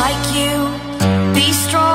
like you. Be strong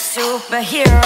superhero.